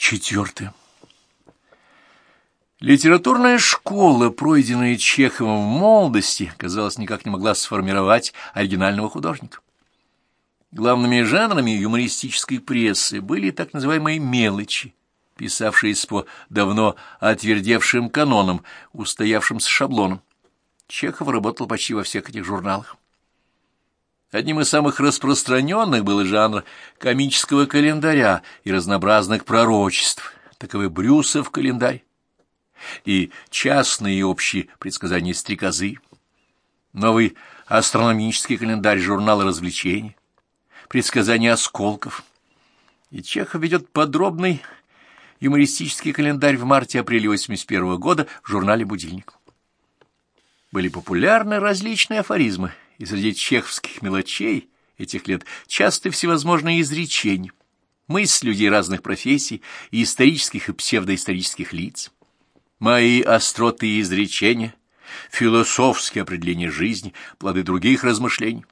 Четвертое. Литературная школа, пройденная Чеховым в молодости, казалось, никак не могла сформировать оригинального художника. Главными жанрами юмористической прессы были так называемые «мелочи», писавшиеся по давно отвердевшим канонам, устоявшим с шаблоном. Чехов работал почти во всех этих журналах. Одним из самых распространенных был жанр комического календаря и разнообразных пророчеств, таковы Брюсов календарь и частные и общие предсказания стрекозы, новый астрономический календарь журнала развлечений, предсказания осколков. И Чехов ведет подробный юмористический календарь в марте-апреле 81 года в журнале «Будильник». Были популярны различные афоризмы – и среди чеховских мелочей этих лет часто всевозможные изречения, мысли людей разных профессий и исторических и псевдоисторических лиц. Мои остроты и изречения, философские определения жизни, плоды других размышлений.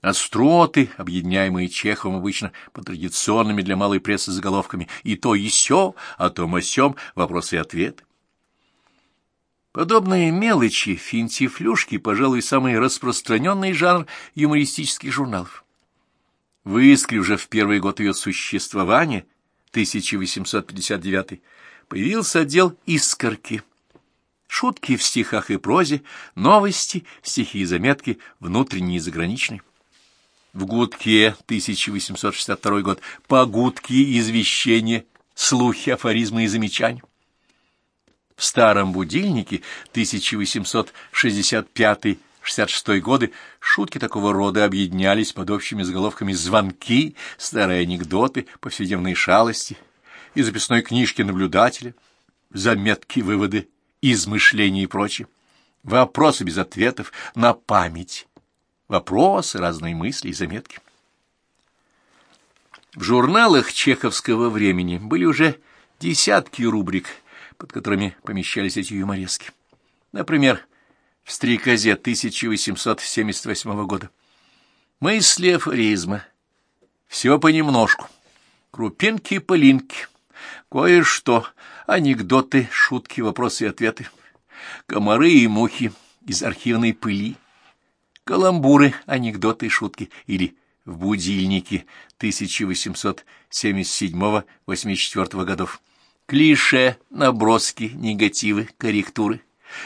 Остроты, объединяемые Чеховым обычно по традиционными для малой прессы заголовками «и то, и сё», «о том, о сём», «вопросы и ответы». Подобные мелочи, финтифлюшки, пожалуй, самый распространенный жанр юмористических журналов. В Искре уже в первый год ее существования, 1859 появился отдел «Искорки». Шутки в стихах и прозе, новости, стихи и заметки, внутренние и заграничные. В «Гудке» 1862 год погудки, извещения, слухи, афоризмы и замечания. В старом будильнике 1865-66 годы шутки такого рода объединялись под общими заголовками «Звонки», «Старые анекдоты», «Повседневные шалости» и записной книжки наблюдателя, заметки, выводы, измышления и прочее. Вопросы без ответов на память. Вопросы, разные мысли и заметки. В журналах чеховского времени были уже десятки рубрик – под которыми помещались эти юморески. Например, в «Стрекозе» 1878 года. Мысли афоризма. Все понемножку. Крупинки-полинки. Кое-что. Анекдоты, шутки, вопросы и ответы. Комары и мухи из архивной пыли. Каламбуры, анекдоты и шутки. Или в будильнике 1877-84 годов клише, наброски, негативы, корректуры,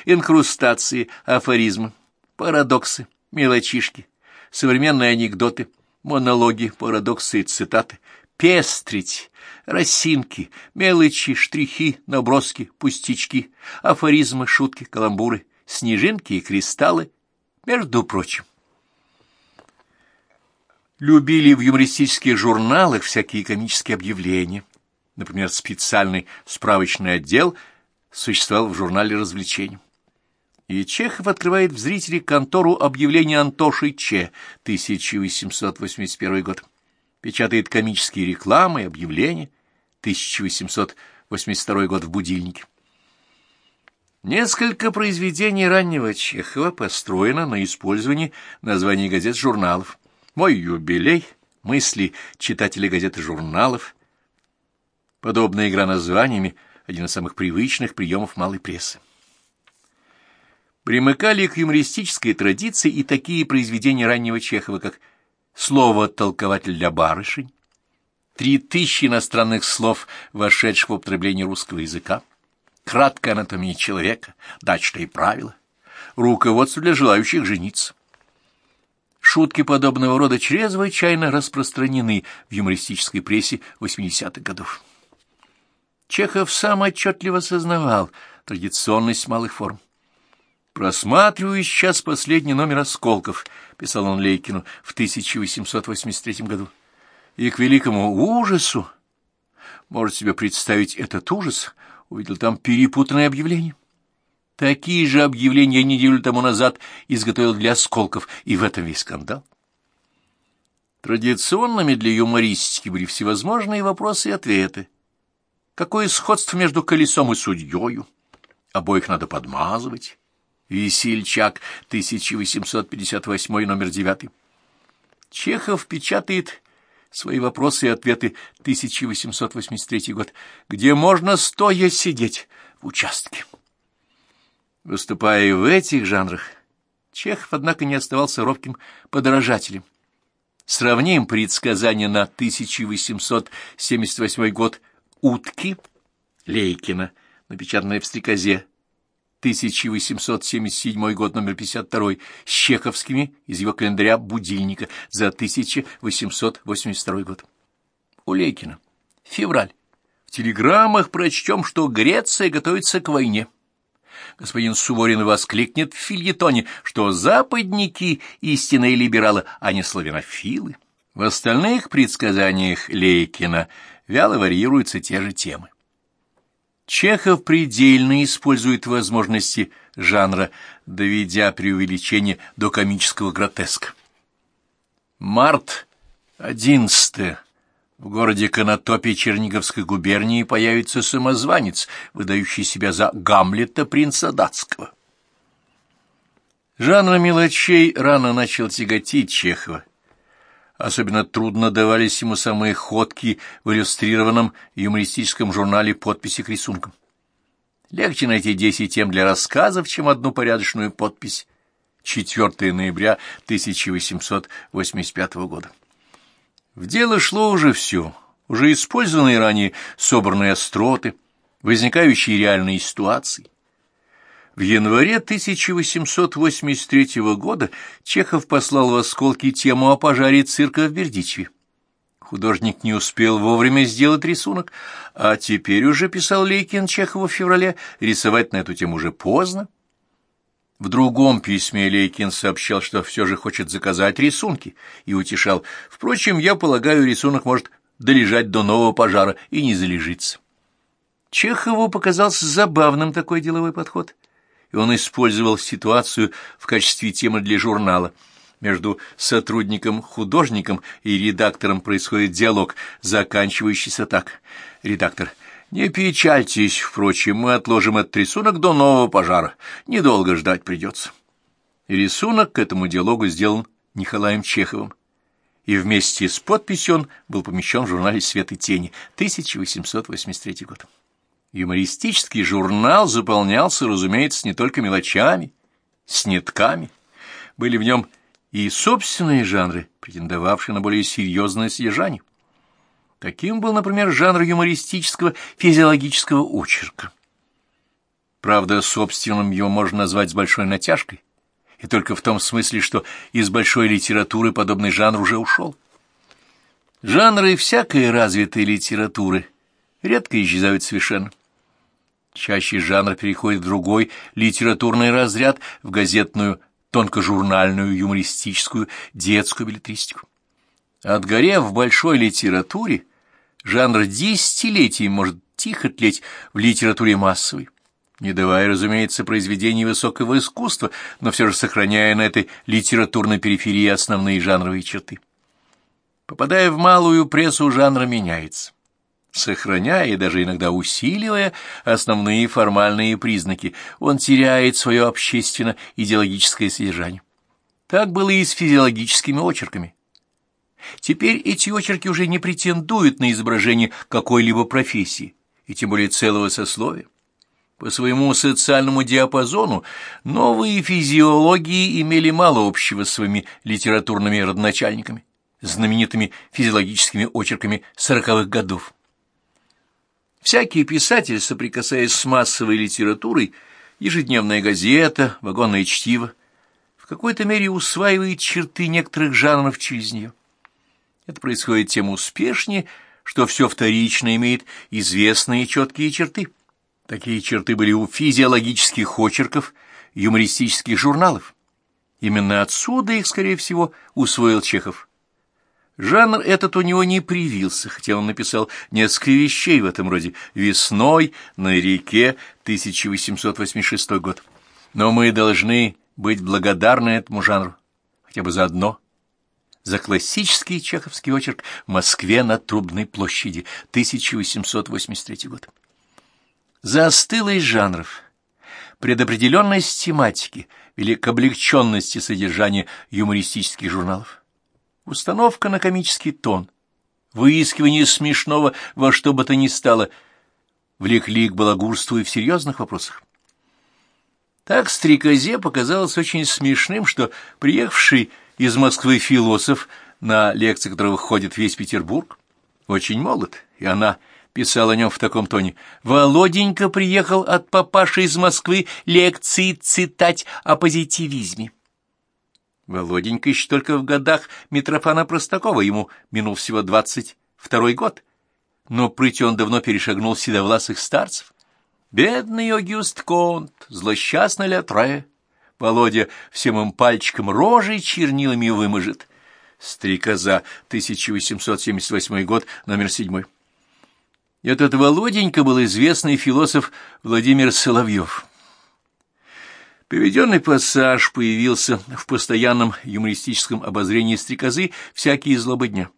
инкрустации, афоризмы, парадоксы, мелочишки, современные анекдоты, монологи, парадоксы и цитаты, пестрить, росинки, мелочи, штрихи, наброски, пустячки, афоризмы, шутки, каламбуры, снежинки и кристаллы, между прочим. Любили в юмористических журналах всякие комические объявления, Например, специальный справочный отдел существовал в журнале развлечений. И Чехов открывает в зрителе контору объявления Антоши Че, 1881 год. Печатает комические рекламы и объявления, 1882 год в «Будильнике». Несколько произведений раннего Чехова построено на использовании названий газет-журналов. «Мой юбилей», «Мысли читателей газет и журналов», Подобная игра названиями — один из самых привычных приемов малой прессы. Примыкали к юмористической традиции и такие произведения раннего Чехова, как «Слово толкователь для барышень», «Три тысячи иностранных слов, вошедших в употребление русского языка», «Краткая анатомия человека», «Дачные правила», «Руководство для желающих жениться». Шутки подобного рода чрезвычайно распространены в юмористической прессе 80-х годов. Чехов сам отчетливо сознавал традиционность малых форм. «Просматриваю сейчас последний номер «Осколков», — писал он Лейкину в 1883 году. И к великому ужасу, может себе представить этот ужас, увидел там перепутанное объявление. Такие же объявления неделю тому назад изготовил для «Осколков», и в этом весь скандал. Традиционными для юмористики были всевозможные вопросы и ответы, Какое сходство между колесом и судьёю? Обоих надо подмазывать. Весельчак, 1858, номер 9. Чехов печатает свои вопросы и ответы 1883 год, где можно стоя сидеть в участке. Выступая в этих жанрах, Чехов, однако, не оставался робким подражателем. Сравним предсказание на 1878 год «Утки» Лейкина, напечатанное в «Стрекозе», 1877 год, номер 52, с чеховскими из его календаря «Будильника» за 1882 год. У Лейкина. Февраль. В телеграммах прочтем, что Греция готовится к войне. Господин Суворин воскликнет в фильетоне, что западники — истинные либералы, а не славянофилы. В остальных предсказаниях Лейкина вяло варьируются те же темы. Чехов предельно использует возможности жанра, доведя преувеличение до комического гротеска. Март 11. В городе Конотопе Черниговской губернии появится самозванец, выдающий себя за Гамлета принца датского. Жанр мелочей рано начал тяготить Чехова, Особенно трудно давались ему самые ходки в иллюстрированном юмористическом журнале подписи к рисункам. Легче найти десять тем для рассказов, чем одну порядочную подпись. 4 ноября 1885 года. В дело шло уже все, уже использованные ранее собранные остроты, возникающие реальные ситуации. В январе 1883 года Чехов послал в Осколки тему о пожаре цирка в Бердичеве. Художник не успел вовремя сделать рисунок, а теперь уже писал Лейкин Чехову в феврале, рисовать на эту тему уже поздно. В другом письме Лейкин сообщал, что все же хочет заказать рисунки, и утешал. Впрочем, я полагаю, рисунок может долежать до нового пожара и не залежится. Чехову показался забавным такой деловой подход и он использовал ситуацию в качестве темы для журнала. Между сотрудником-художником и редактором происходит диалог, заканчивающийся так. Редактор. «Не печальтесь, впрочем, мы отложим этот рисунок до нового пожара. Недолго ждать придется». рисунок к этому диалогу сделан Николаем Чеховым и вместе с подписью он был помещен в журнале «Свет и тени» 1883 год. Юмористический журнал заполнялся, разумеется, не только мелочами, снитками. Были в нем и собственные жанры, претендовавшие на более серьезное содержание. Таким был, например, жанр юмористического физиологического очерка. Правда, собственным его можно назвать с большой натяжкой, и только в том смысле, что из большой литературы подобный жанр уже ушел. Жанры всякой развитой литературы редко исчезают совершенно. Чаще жанр переходит в другой литературный разряд, в газетную, тонкожурнальную, юмористическую, детскую билетристику. Отгорев в большой литературе, жанр десятилетий может тихо тлеть в литературе массовой, не давая, разумеется, произведений высокого искусства, но все же сохраняя на этой литературной периферии основные жанровые черты. Попадая в малую прессу, жанр меняется сохраняя и даже иногда усиливая основные формальные признаки, он теряет свое общественно-идеологическое содержание. Так было и с физиологическими очерками. Теперь эти очерки уже не претендуют на изображение какой-либо профессии, и тем более целого сословия. По своему социальному диапазону новые физиологии имели мало общего с своими литературными родоначальниками, знаменитыми физиологическими очерками сороковых годов. Всякий писатель, соприкасаясь с массовой литературой, ежедневная газета, вагонное чтиво, в какой-то мере усваивает черты некоторых жанров через нее. Это происходит тем успешнее, что все вторично имеет известные четкие черты. Такие черты были у физиологических очерков, юмористических журналов. Именно отсюда их, скорее всего, усвоил Чехов. Жанр этот у него не привился, хотя он написал несколько вещей в этом роде «Весной», «На реке», 1886 год. Но мы должны быть благодарны этому жанру, хотя бы за одно. За классический чеховский очерк «В Москве на Трубной площади», 1883 год. За стылость жанров, предопределенность тематики, великооблегченности содержания юмористических журналов. Установка на комический тон, выискивание смешного во что бы то ни стало, влекли к балагурству и в серьезных вопросах. Так стрекозе показалось очень смешным, что приехавший из Москвы философ, на лекции которого ходит весь Петербург, очень молод, и она писала о нем в таком тоне. «Володенька приехал от папаши из Москвы лекции цитать о позитивизме». Володенька еще только в годах Митрофана Простакова, ему минул всего двадцать второй год. Но прыть он давно перешагнул седовласых старцев. Бедный Огюст Конт, злосчастный Лятре. Володя всем им пальчиком рожей чернилами вымажет. Стрекоза, 1878 год, номер седьмой. Этот Володенька был известный философ Владимир Соловьев. Приведенный пассаж появился в постоянном юмористическом обозрении стрекозы «Всякие злобы дня».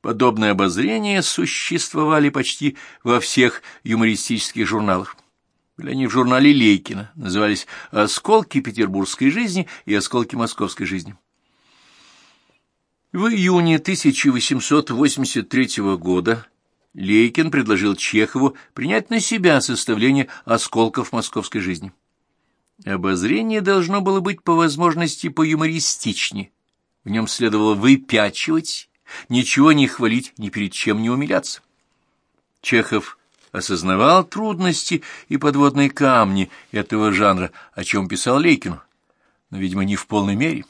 Подобные обозрения существовали почти во всех юмористических журналах. Были они в журнале Лейкина, назывались «Осколки петербургской жизни» и «Осколки московской жизни». В июне 1883 года Лейкин предложил Чехову принять на себя составление «Осколков московской жизни». Обозрение должно было быть по возможности поюмористичнее. В нем следовало выпячивать, ничего не хвалить, ни перед чем не умиляться. Чехов осознавал трудности и подводные камни этого жанра, о чем писал Лейкину, но, видимо, не в полной мере.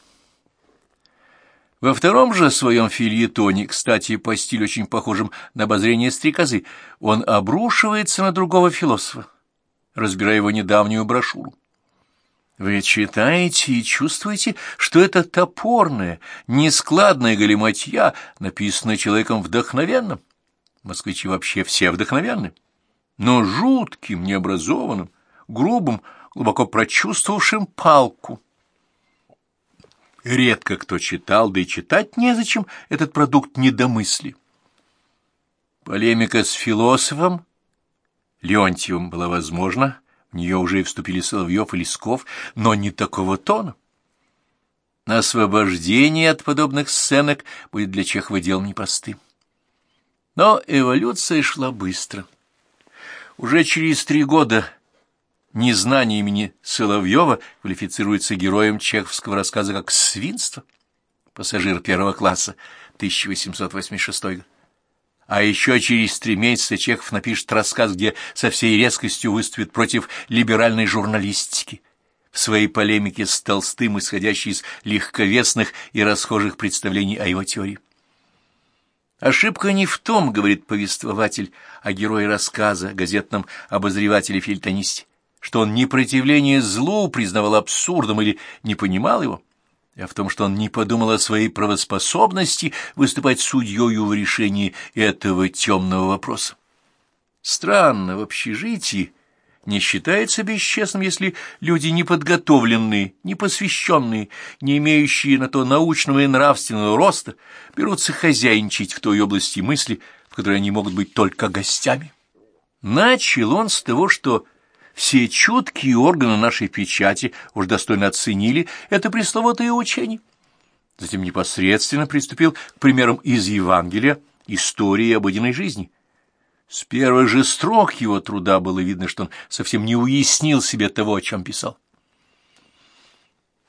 Во втором же своем фильетоне, кстати, по стилю очень похожем на обозрение стрекозы, он обрушивается на другого философа, разбирая его недавнюю брошюру. Вы читаете и чувствуете, что это топорная, нескладная галиматья, написанная человеком вдохновенным. Москвичи вообще все вдохновенны. Но жутким, необразованным, грубым, глубоко прочувствовавшим палку. Редко кто читал, да и читать незачем этот продукт недомысли. Полемика с философом Леонтьевым была возможна, в нее уже и вступили Соловьев и Лесков, но не такого тона. Освобождение от подобных сценок будет для Чехова делом непростым. Но эволюция шла быстро. Уже через три года незнание имени Соловьева квалифицируется героем чеховского рассказа как «Свинство», пассажир первого класса, 1886 год. А еще через три месяца Чехов напишет рассказ, где со всей резкостью выступит против либеральной журналистики, в своей полемике с Толстым, исходящей из легковесных и расхожих представлений о его теории. Ошибка не в том, говорит повествователь о герое рассказа, газетном обозревателе-фельтонисте, что он непротивление злу признавал абсурдом или не понимал его, а в том, что он не подумал о своей правоспособности выступать судьёю в решении этого темного вопроса. Странно, в общежитии не считается бесчестным, если люди неподготовленные, непосвященные, не имеющие на то научного и нравственного роста, берутся хозяйничать в той области мысли, в которой они могут быть только гостями. Начал он с того, что все чуткие органы нашей печати уж достойно оценили это пресловутое учение. Затем непосредственно приступил к примерам из Евангелия, истории обыденной жизни. С первых же строк его труда было видно, что он совсем не уяснил себе того, о чем писал.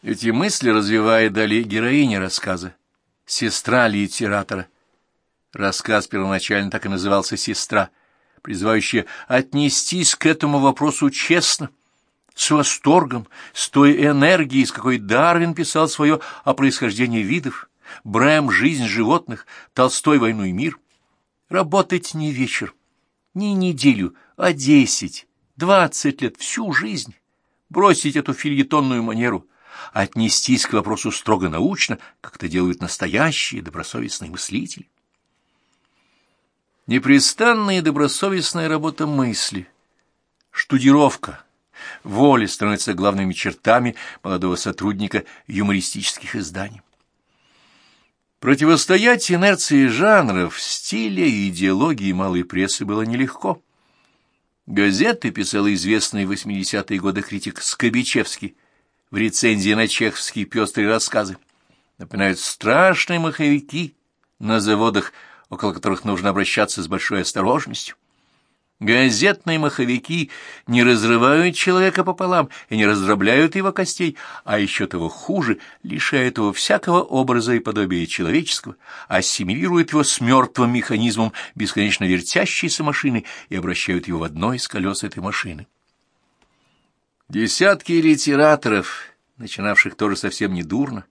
Эти мысли развивает далее героиня рассказа, сестра литератора. Рассказ первоначально так и назывался «Сестра», призывающая отнестись к этому вопросу честно, с восторгом, с той энергией, с какой Дарвин писал свое о происхождении видов, Брэм — жизнь животных, Толстой — войну и мир. Работать не вечер, не неделю, а десять, двадцать лет, всю жизнь. Бросить эту фильетонную манеру, отнестись к вопросу строго научно, как это делают настоящие добросовестные мыслители. Непрестанная и добросовестная работа мысли, штудировка, воли становятся главными чертами молодого сотрудника юмористических изданий. Противостоять инерции жанров, стиля и идеологии малой прессы было нелегко. Газеты писал известный в 80-е годы критик Скобичевский в рецензии на чеховские пестрые рассказы. Напоминают страшные маховики на заводах около которых нужно обращаться с большой осторожностью. Газетные маховики не разрывают человека пополам и не раздробляют его костей, а еще того хуже, лишают его всякого образа и подобия человеческого, ассимилируют его с мертвым механизмом бесконечно вертящейся машины и обращают его в одно из колес этой машины. Десятки литераторов, начинавших тоже совсем недурно,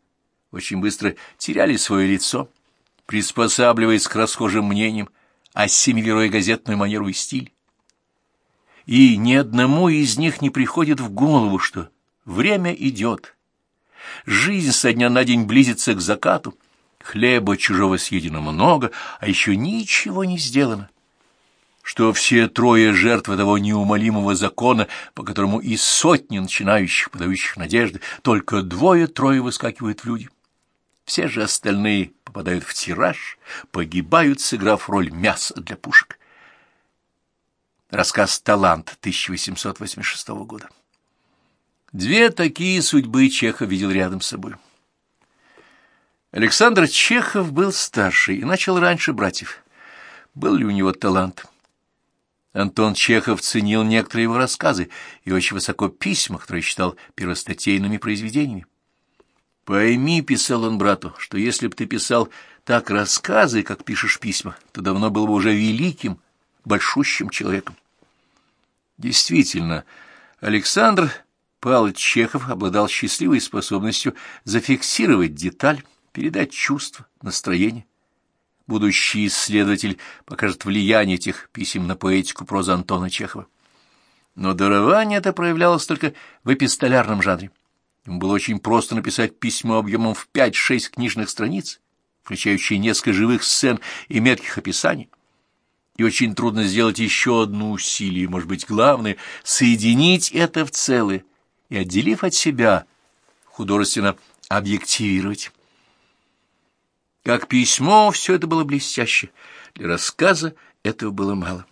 очень быстро теряли свое лицо, приспосабливаясь к расхожим мнениям, ассимилируя газетную манеру и стиль и ни одному из них не приходит в голову, что время идет. Жизнь со дня на день близится к закату, хлеба чужого съедено много, а еще ничего не сделано. Что все трое жертвы того неумолимого закона, по которому из сотни начинающих, подающих надежды, только двое-трое выскакивают в люди. Все же остальные попадают в тираж, погибают, сыграв роль мяса для пушек. Рассказ «Талант» 1886 года. Две такие судьбы Чехов видел рядом с собой. Александр Чехов был старший и начал раньше братьев. Был ли у него талант? Антон Чехов ценил некоторые его рассказы и очень высоко письма, которые считал первостатейными произведениями. «Пойми», — писал он брату, — «что если бы ты писал так рассказы, как пишешь письма, то давно был бы уже великим, большущим человеком. Действительно, Александр Павлович Чехов обладал счастливой способностью зафиксировать деталь, передать чувство, настроение. Будущий исследователь покажет влияние этих писем на поэтику прозы Антона Чехова. Но дарование это проявлялось только в эпистолярном жанре. Ему было очень просто написать письмо объемом в пять-шесть книжных страниц, включающие несколько живых сцен и метких описаний и очень трудно сделать еще одно усилие, может быть, главное — соединить это в целое и, отделив от себя, художественно объективировать. Как письмо, все это было блестяще, для рассказа этого было мало.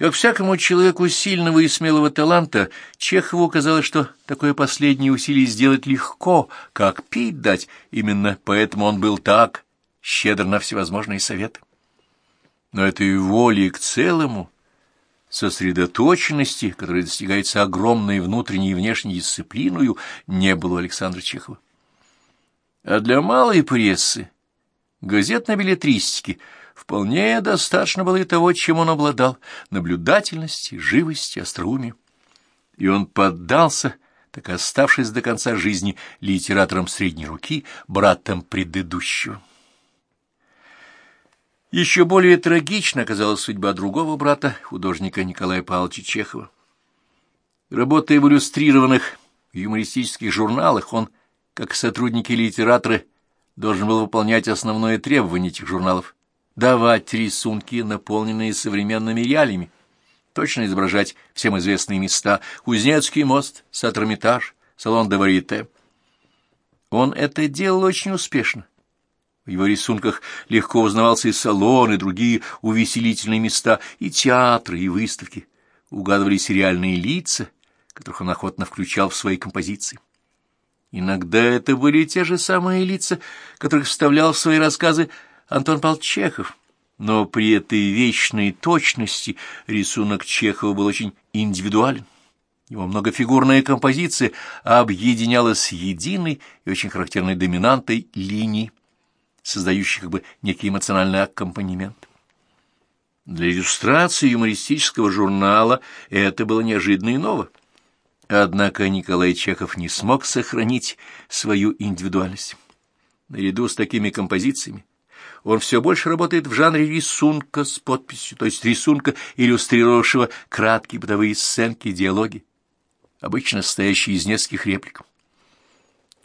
Как всякому человеку сильного и смелого таланта, Чехову казалось, что такое последнее усилие сделать легко, как пить дать, именно поэтому он был так щедр на всевозможные советы. Но этой воли к целому, сосредоточенности, которая достигается огромной внутренней и внешней дисциплиною, не было у Александра Чехова. А для малой прессы, газетной билетристики, вполне достаточно было и того, чем он обладал, наблюдательности, живости, остроумия. И он поддался, так оставшись до конца жизни литератором средней руки, братом предыдущего. Еще более трагична оказалась судьба другого брата, художника Николая Павловича Чехова. Работая в иллюстрированных юмористических журналах, он, как сотрудники литераторы, должен был выполнять основное требование этих журналов — давать рисунки, наполненные современными реалиями, точно изображать всем известные места — Кузнецкий мост, Сатрамитаж, салон де Варите. Он это делал очень успешно в его рисунках легко узнавался и салон, и другие увеселительные места, и театры, и выставки. Угадывались реальные лица, которых он охотно включал в свои композиции. Иногда это были те же самые лица, которых вставлял в свои рассказы Антон Павлович Чехов. Но при этой вечной точности рисунок Чехова был очень индивидуален. Его многофигурная композиция объединялась единой и очень характерной доминантой линий создающий как бы некий эмоциональный аккомпанемент. Для иллюстрации юмористического журнала это было неожиданно и ново. Однако Николай Чехов не смог сохранить свою индивидуальность. Наряду с такими композициями он все больше работает в жанре рисунка с подписью, то есть рисунка, иллюстрировавшего краткие бытовые сценки, диалоги, обычно состоящие из нескольких реплик.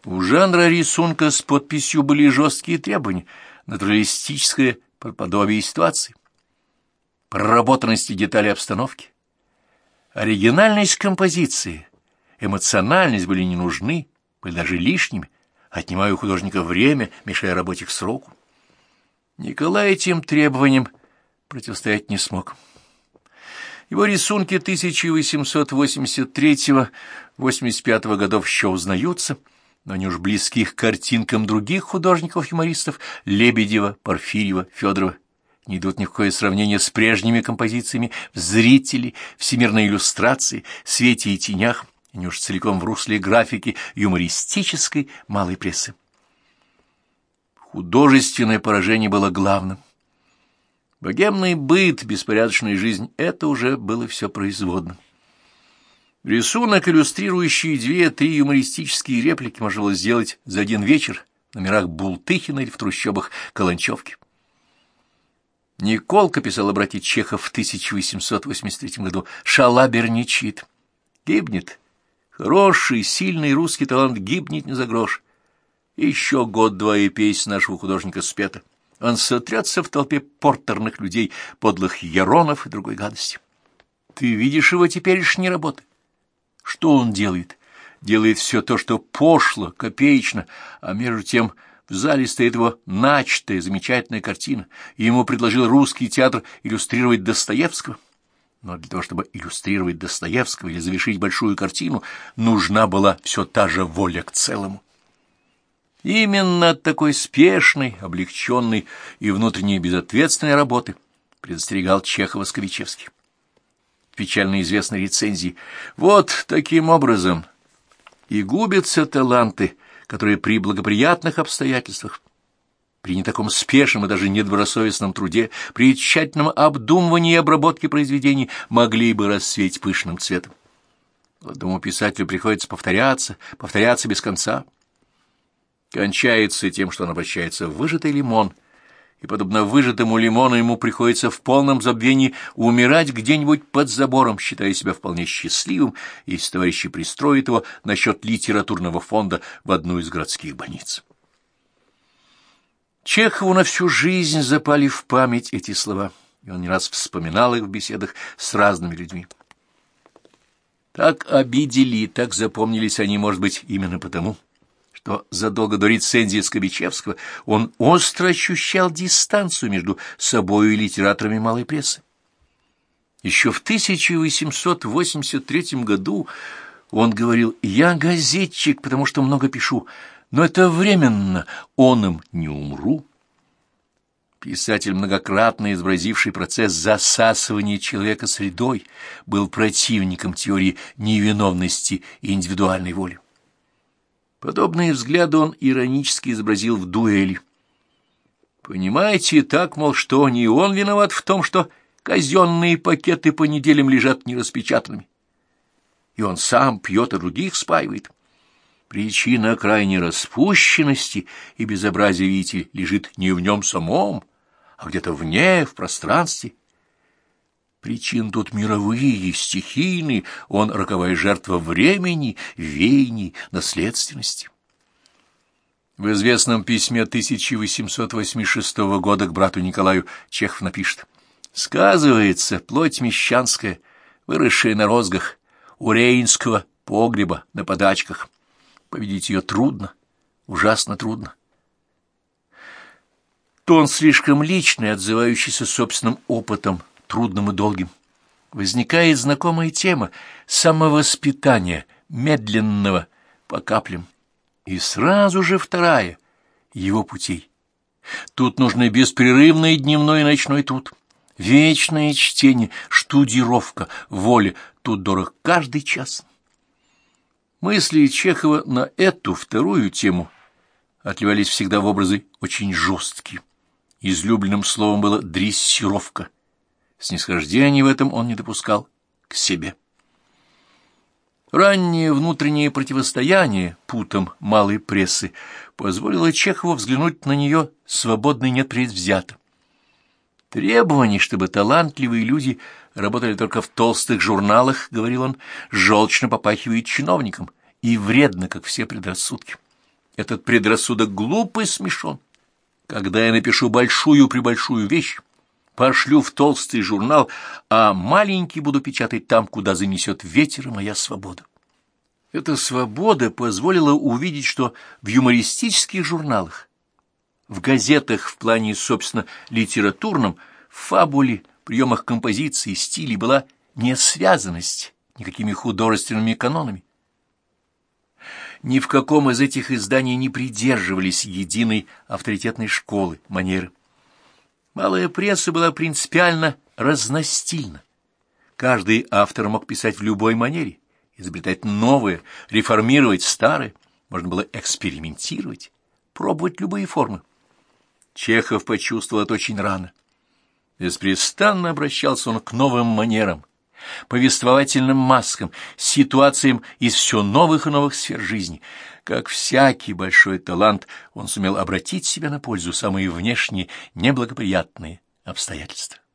У жанра рисунка с подписью были жесткие требования, натуралистическое подобие ситуации, проработанности деталей обстановки. Оригинальность композиции, эмоциональность были не нужны, были даже лишними, отнимая у художника время, мешая работе к сроку. Николай этим требованиям противостоять не смог. Его рисунки 1883-85 годов еще узнаются – но они уж близки к картинкам других художников-юмористов Лебедева, Порфирьева, Федорова. Не идут ни в какое сравнение с прежними композициями в «Зрители», «Всемирной иллюстрации», «Свете и тенях», они уж целиком в русле графики юмористической малой прессы. Художественное поражение было главным. Богемный быт, беспорядочная жизнь — это уже было все производным. Рисунок, иллюстрирующий две-три юмористические реплики, можно было сделать за один вечер в номерах Бултыхина или в трущобах Каланчевки. Николка писал обратить Чехов в 1883 году «Шалабер не чит. Гибнет. Хороший, сильный русский талант гибнет не за грош. Еще год-два и песня нашего художника спета. Он сотрется в толпе портерных людей, подлых яронов и другой гадости. Ты видишь его теперешней работы? Что он делает? Делает все то, что пошло, копеечно, а между тем в зале стоит его начатая замечательная картина, и ему предложил русский театр иллюстрировать Достоевского. Но для того, чтобы иллюстрировать Достоевского или завершить большую картину, нужна была все та же воля к целому. Именно от такой спешной, облегченной и внутренней безответственной работы предостерегал Чехова-Сковичевский печально известной рецензии. Вот таким образом и губятся таланты, которые при благоприятных обстоятельствах, при не таком спешном и даже недобросовестном труде, при тщательном обдумывании и обработке произведений могли бы расцветь пышным цветом. Молодому писателю приходится повторяться, повторяться без конца. Кончается тем, что он обращается в выжатый лимон — и, подобно выжатому лимону, ему приходится в полном забвении умирать где-нибудь под забором, считая себя вполне счастливым, если товарищи пристроят его насчет литературного фонда в одну из городских больниц. Чехову на всю жизнь запали в память эти слова, и он не раз вспоминал их в беседах с разными людьми. Так обидели, так запомнились они, может быть, именно потому, что задолго до рецензии Скобичевского он остро ощущал дистанцию между собой и литераторами малой прессы. Еще в 1883 году он говорил «Я газетчик, потому что много пишу, но это временно, он им не умру». Писатель, многократно изобразивший процесс засасывания человека средой, был противником теории невиновности и индивидуальной воли. Подобные взгляды он иронически изобразил в дуэли. Понимаете, так, мол, что не он виноват в том, что казенные пакеты по неделям лежат нераспечатанными. И он сам пьет, и других спаивает. Причина крайней распущенности и безобразия, видите, лежит не в нем самом, а где-то вне, в пространстве. Причин тут мировые, стихийные, он роковая жертва времени, веяний, наследственности. В известном письме 1886 года к брату Николаю Чехов напишет «Сказывается плоть мещанская, выросшая на розгах, у рейнского погреба на подачках. Победить ее трудно, ужасно трудно. Тон слишком личный, отзывающийся собственным опытом, трудным и долгим. Возникает знакомая тема самовоспитания, медленного, по каплям. И сразу же вторая — его путей. Тут нужны беспрерывный дневной и ночной труд, вечное чтение, штудировка, воля. Тут дорог каждый час. Мысли Чехова на эту вторую тему отливались всегда в образы очень жесткие. Излюбленным словом было «дрессировка». Снисхождения в этом он не допускал к себе. Раннее внутреннее противостояние путам малой прессы позволило Чехову взглянуть на нее свободно и непредвзято. Требование, чтобы талантливые люди работали только в толстых журналах, говорил он, желчно попахивает чиновникам и вредно, как все предрассудки. Этот предрассудок глупый смешон. Когда я напишу большую-пребольшую вещь, пошлю в толстый журнал, а маленький буду печатать там, куда занесет ветер и моя свобода. Эта свобода позволила увидеть, что в юмористических журналах, в газетах в плане, собственно, литературном, в фабуле, приемах композиции, стиле была не связанность никакими художественными канонами. Ни в каком из этих изданий не придерживались единой авторитетной школы, манеры. Малая пресса была принципиально разностильна. Каждый автор мог писать в любой манере, изобретать новое, реформировать старое, можно было экспериментировать, пробовать любые формы. Чехов почувствовал это очень рано. Беспрестанно обращался он к новым манерам, повествовательным маскам, ситуациям из все новых и новых сфер жизни. Как всякий большой талант, он сумел обратить себя на пользу самые внешние неблагоприятные обстоятельства.